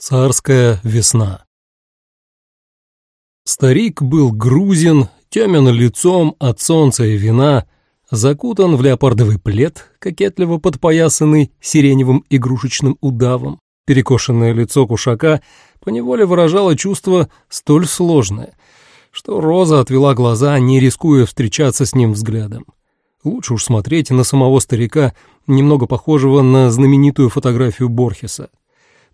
Царская весна. Старик был грузин, темен лицом от солнца и вина, закутан в леопардовый плед, кокетливо подпоясанный сиреневым игрушечным удавом. Перекошенное лицо кушака поневоле выражало чувство столь сложное, что Роза отвела глаза, не рискуя встречаться с ним взглядом. Лучше уж смотреть на самого старика, немного похожего на знаменитую фотографию Борхеса.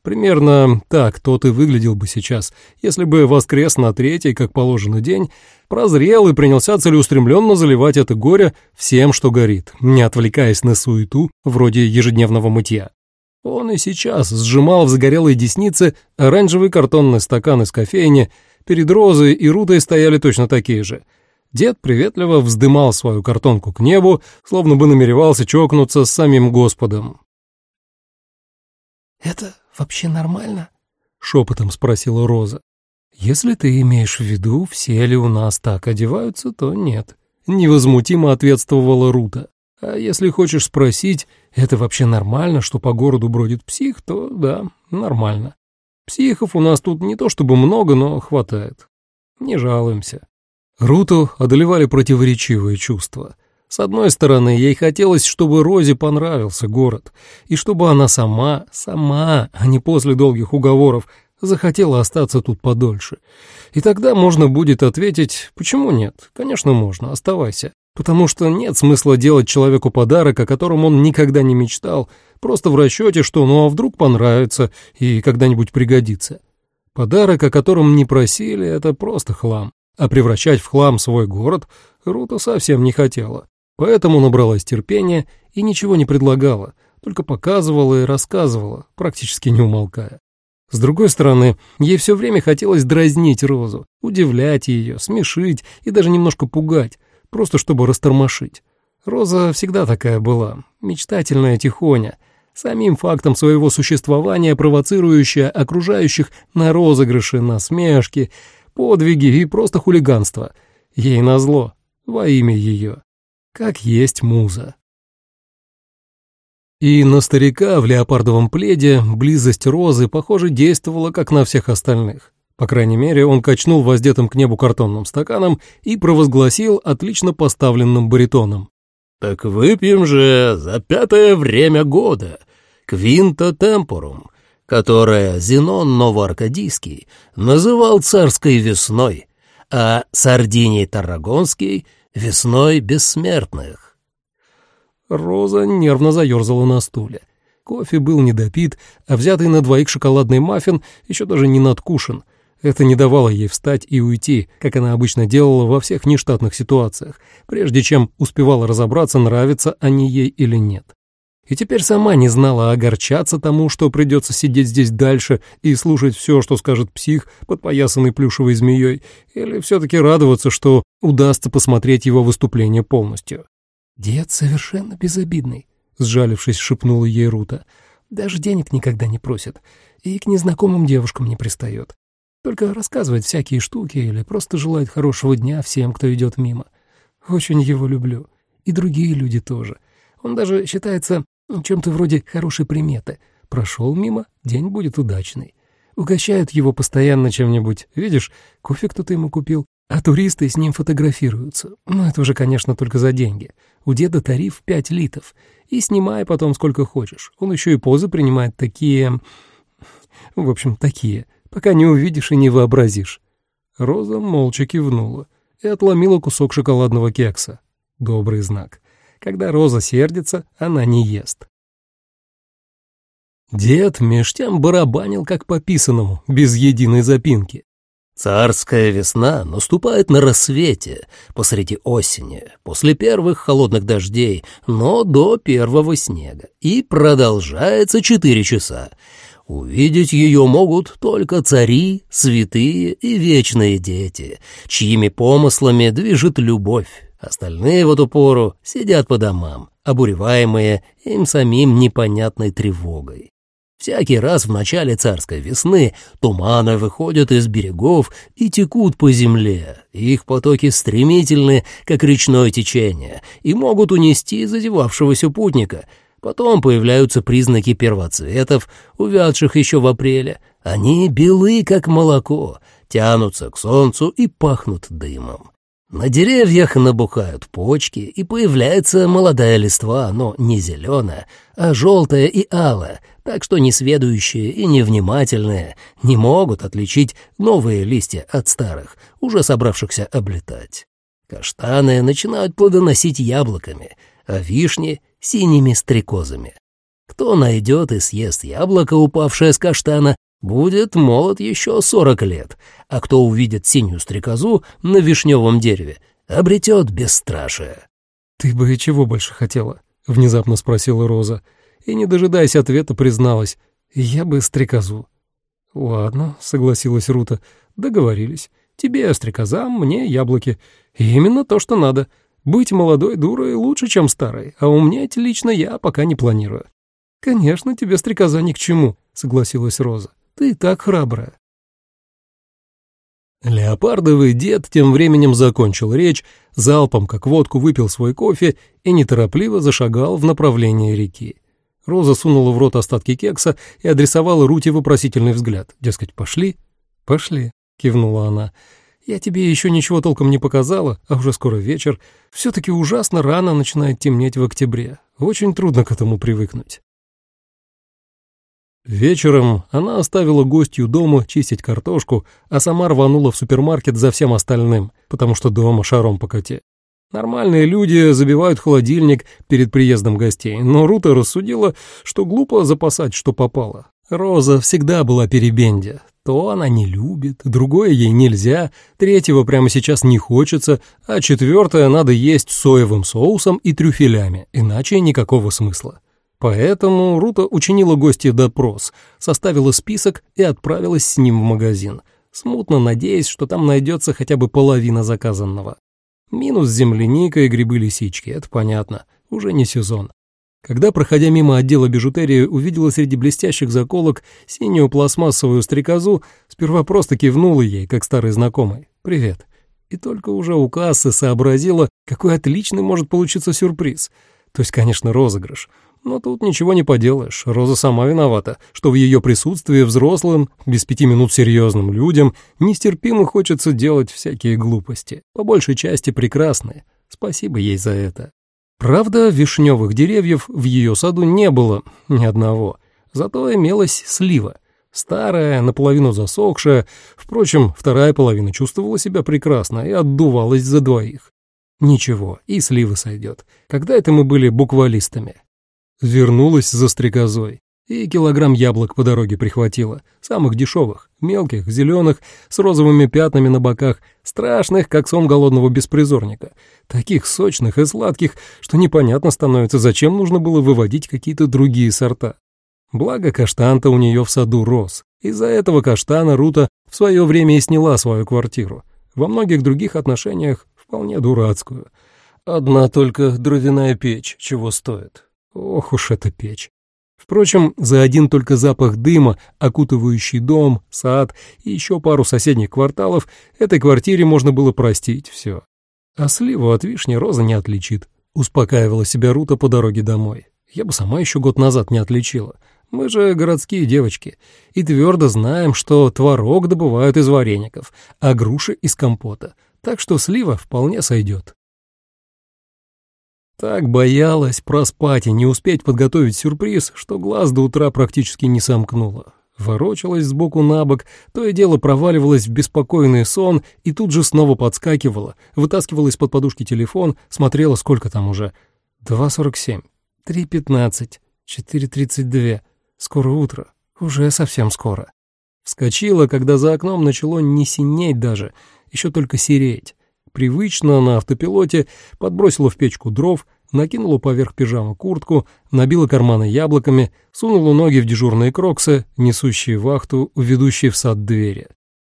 Примерно так тот и выглядел бы сейчас, если бы воскрес на третий, как положено, день, прозрел и принялся целеустремленно заливать это горе всем, что горит, не отвлекаясь на суету вроде ежедневного мытья. Он и сейчас сжимал в загорелой деснице оранжевый картонный стакан из кофейни, перед Розой и Рутой стояли точно такие же. Дед приветливо вздымал свою картонку к небу, словно бы намеревался чокнуться с самим Господом. «Это вообще нормально?» — шепотом спросила Роза. «Если ты имеешь в виду, все ли у нас так одеваются, то нет». Невозмутимо ответствовала Рута. «А если хочешь спросить, это вообще нормально, что по городу бродит псих, то да, нормально. Психов у нас тут не то чтобы много, но хватает. Не жалуемся». Руту одолевали противоречивые чувства. С одной стороны, ей хотелось, чтобы Розе понравился город, и чтобы она сама, сама, а не после долгих уговоров, захотела остаться тут подольше. И тогда можно будет ответить, почему нет, конечно можно, оставайся. Потому что нет смысла делать человеку подарок, о котором он никогда не мечтал, просто в расчете, что ну а вдруг понравится и когда-нибудь пригодится. Подарок, о котором не просили, это просто хлам. А превращать в хлам свой город Рута совсем не хотела. Поэтому набралась терпения и ничего не предлагала, только показывала и рассказывала, практически не умолкая. С другой стороны, ей все время хотелось дразнить Розу, удивлять ее, смешить и даже немножко пугать, просто чтобы растормошить. Роза всегда такая была, мечтательная тихоня, самим фактом своего существования провоцирующая окружающих на розыгрыши, на смешки, подвиги и просто хулиганство. Ей назло, во имя ее как есть муза. И на старика в леопардовом пледе близость розы, похоже, действовала как на всех остальных. По крайней мере, он качнул воздетым к небу картонным стаканом и провозгласил отлично поставленным баритоном. «Так выпьем же за пятое время года, квинта темпорум, которое Зенон Новоаркадийский называл царской весной, а Сардиний Таррагонский — весной бессмертных. Роза нервно заерзала на стуле. Кофе был недопит, а взятый на двоих шоколадный маффин еще даже не надкушен. Это не давало ей встать и уйти, как она обычно делала во всех нештатных ситуациях, прежде чем успевала разобраться, нравится они ей или нет и теперь сама не знала огорчаться тому, что придется сидеть здесь дальше и слушать все, что скажет псих, подпоясанный плюшевой змеей, или все-таки радоваться, что удастся посмотреть его выступление полностью. «Дед совершенно безобидный», — сжалившись, шепнула ей Рута. «Даже денег никогда не просит и к незнакомым девушкам не пристает. Только рассказывает всякие штуки или просто желает хорошего дня всем, кто идет мимо. Очень его люблю. И другие люди тоже. Он даже считается чем-то вроде хорошей приметы. Прошел мимо, день будет удачный. Угощают его постоянно чем-нибудь. Видишь, кофе кто-то ему купил, а туристы с ним фотографируются. Но это уже, конечно, только за деньги. У деда тариф 5 литов. И снимай потом сколько хочешь. Он еще и позы принимает такие... В общем, такие. Пока не увидишь и не вообразишь. Роза молча кивнула и отломила кусок шоколадного кекса. Добрый знак. Когда Роза сердится, она не ест. Дед меж тем барабанил как пописанному, без единой запинки. Царская весна наступает на рассвете, посреди осени, после первых холодных дождей, но до первого снега, и продолжается четыре часа. Увидеть ее могут только цари, святые и вечные дети, чьими помыслами движет любовь, Остальные в эту пору сидят по домам, обуреваемые им самим непонятной тревогой. Всякий раз в начале царской весны туманы выходят из берегов и текут по земле. Их потоки стремительны, как речное течение, и могут унести задевавшегося путника. Потом появляются признаки первоцветов, увядших еще в апреле. Они белы, как молоко, тянутся к солнцу и пахнут дымом. На деревьях набухают почки, и появляется молодая листва, но не зеленая, а желтая и алая, так что несведущие и невнимательные не могут отличить новые листья от старых, уже собравшихся облетать. Каштаны начинают плодоносить яблоками, а вишни — синими стрекозами. Кто найдет и съест яблоко, упавшее с каштана, будет молод еще сорок лет, а кто увидит синюю стрекозу на вишневом дереве, обретет бесстрашие». «Ты бы чего больше хотела?» — внезапно спросила Роза. И, не дожидаясь ответа, призналась. «Я бы стрекозу». «Ладно», — согласилась Рута. «Договорились. Тебе стрекоза, мне яблоки. И именно то, что надо. Быть молодой дурой лучше, чем старой, а умнеть лично я пока не планирую». «Конечно, тебе стрекоза ни к чему», — согласилась Роза. Ты так храбрая. Леопардовый дед тем временем закончил речь, залпом как водку выпил свой кофе и неторопливо зашагал в направлении реки. Роза сунула в рот остатки кекса и адресовала Руте вопросительный взгляд. Дескать, пошли? Пошли, кивнула она. Я тебе еще ничего толком не показала, а уже скоро вечер. Все-таки ужасно рано начинает темнеть в октябре. Очень трудно к этому привыкнуть. Вечером она оставила гостью дома чистить картошку, а сама рванула в супермаркет за всем остальным, потому что дома шаром по коте. Нормальные люди забивают холодильник перед приездом гостей, но Рута рассудила, что глупо запасать, что попало. Роза всегда была перебенде. То она не любит, другое ей нельзя, третьего прямо сейчас не хочется, а четвертое надо есть соевым соусом и трюфелями, иначе никакого смысла. Поэтому Рута учинила гости допрос, составила список и отправилась с ним в магазин, смутно надеясь, что там найдется хотя бы половина заказанного. Минус земляника и грибы-лисички, это понятно, уже не сезон. Когда, проходя мимо отдела бижутерии, увидела среди блестящих заколок синюю пластмассовую стрекозу, сперва просто кивнула ей, как старый знакомый. «Привет». И только уже у кассы сообразила, какой отличный может получиться сюрприз. То есть, конечно, розыгрыш. Но тут ничего не поделаешь, Роза сама виновата, что в ее присутствии взрослым, без пяти минут серьезным людям нестерпимо хочется делать всякие глупости, по большей части прекрасные. Спасибо ей за это. Правда, вишневых деревьев в ее саду не было ни одного, зато имелась слива. Старая, наполовину засохшая, впрочем, вторая половина чувствовала себя прекрасно и отдувалась за двоих. Ничего, и сливы сойдет. Когда это мы были буквалистами? Вернулась за стрекозой. И килограмм яблок по дороге прихватила. Самых дешевых, мелких, зеленых, с розовыми пятнами на боках, страшных, как сон голодного беспризорника. Таких сочных и сладких, что непонятно становится, зачем нужно было выводить какие-то другие сорта. Благо, каштан-то у нее в саду рос. Из-за этого каштана Рута в свое время и сняла свою квартиру. Во многих других отношениях вполне дурацкую. Одна только дровяная печь чего стоит. Ох уж эта печь! Впрочем, за один только запах дыма, окутывающий дом, сад и еще пару соседних кварталов, этой квартире можно было простить все. А сливу от вишни Роза не отличит, успокаивала себя Рута по дороге домой. Я бы сама еще год назад не отличила. Мы же городские девочки и твердо знаем, что творог добывают из вареников, а груши — из компота. Так что слива вполне сойдет. Так боялась проспать и не успеть подготовить сюрприз, что глаз до утра практически не сомкнула. Ворочалась сбоку на бок, то и дело проваливалась в беспокойный сон и тут же снова подскакивала, вытаскивала из-под подушки телефон, смотрела, сколько там уже. 2.47, 3.15, 4.32. Скоро утро, уже совсем скоро. Вскочила, когда за окном начало не синеть даже, еще только сереть привычно, на автопилоте, подбросила в печку дров, накинула поверх пижамы куртку, набила карманы яблоками, сунула ноги в дежурные кроксы, несущие вахту, ведущие в сад двери.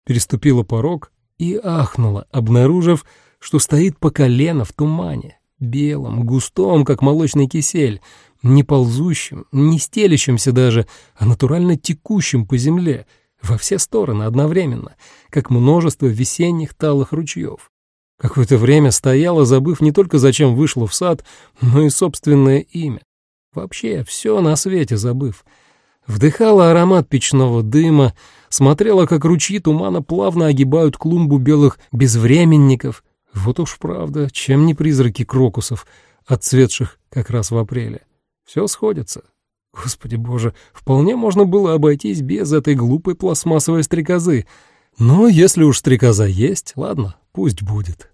Переступила порог и ахнула, обнаружив, что стоит по колено в тумане, белом, густом, как молочный кисель, не ползущим, не стелящимся даже, а натурально текущим по земле, во все стороны одновременно, как множество весенних талых ручьев. Какое-то время стояла, забыв не только зачем вышла в сад, но и собственное имя. Вообще все на свете забыв. Вдыхала аромат печного дыма, смотрела, как ручьи тумана плавно огибают клумбу белых безвременников. Вот уж правда, чем не призраки крокусов, отцветших как раз в апреле. Все сходится. Господи боже, вполне можно было обойтись без этой глупой пластмассовой стрекозы. Но если уж стрекоза есть, ладно, Пусть будет.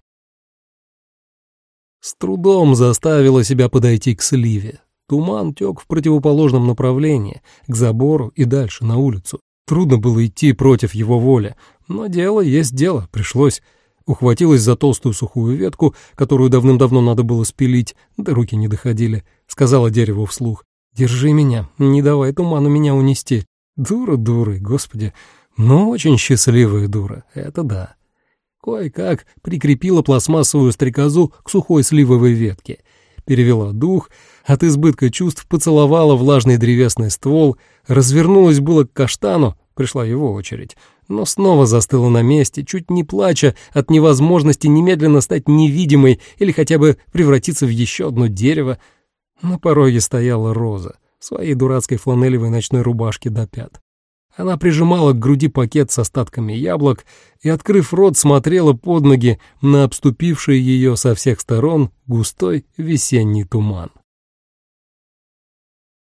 С трудом заставила себя подойти к сливе. Туман тек в противоположном направлении, к забору и дальше, на улицу. Трудно было идти против его воли, но дело есть дело, пришлось. Ухватилась за толстую сухую ветку, которую давным-давно надо было спилить, да руки не доходили. Сказала дереву вслух. «Держи меня, не давай туману меня унести». Дура дуры, господи, но очень счастливая дура, это да. Кое-как прикрепила пластмассовую стрекозу к сухой сливовой ветке, перевела дух, от избытка чувств поцеловала влажный древесный ствол, развернулась было к каштану, пришла его очередь, но снова застыла на месте, чуть не плача от невозможности немедленно стать невидимой или хотя бы превратиться в еще одно дерево. На пороге стояла роза в своей дурацкой фланелевой ночной рубашке до пят. Она прижимала к груди пакет с остатками яблок и, открыв рот, смотрела под ноги на обступивший ее со всех сторон густой весенний туман.